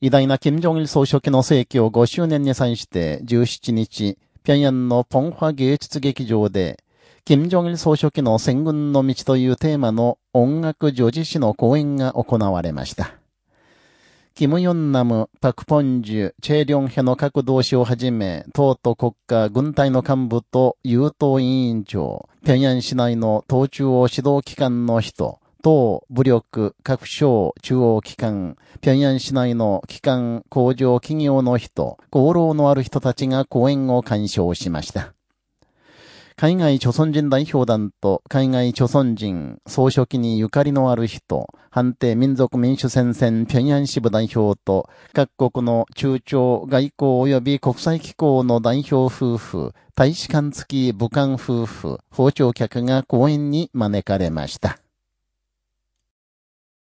偉大な金正日総書記の逝去5周年に際して17日、平壌のポンファ芸術劇場で、金正日総書記の戦軍の道というテーマの音楽女子誌の講演が行われました。キム・ヨンナム、パク・ポンジュ、チェ・リョンヘの各同志をはじめ、党と国家、軍隊の幹部と優等委員長、平壌市内の党中央指導機関の人、党、武力、各省、中央機関、平壌市内の機関、工場、企業の人、功労のある人たちが講演を鑑賞しました。海外著村人代表団と海外著村人、総書記にゆかりのある人、判定民族民主戦線平壌支部代表と各国の中朝外交及び国際機構の代表夫婦、大使館付き武官夫婦、包丁客が講演に招かれました。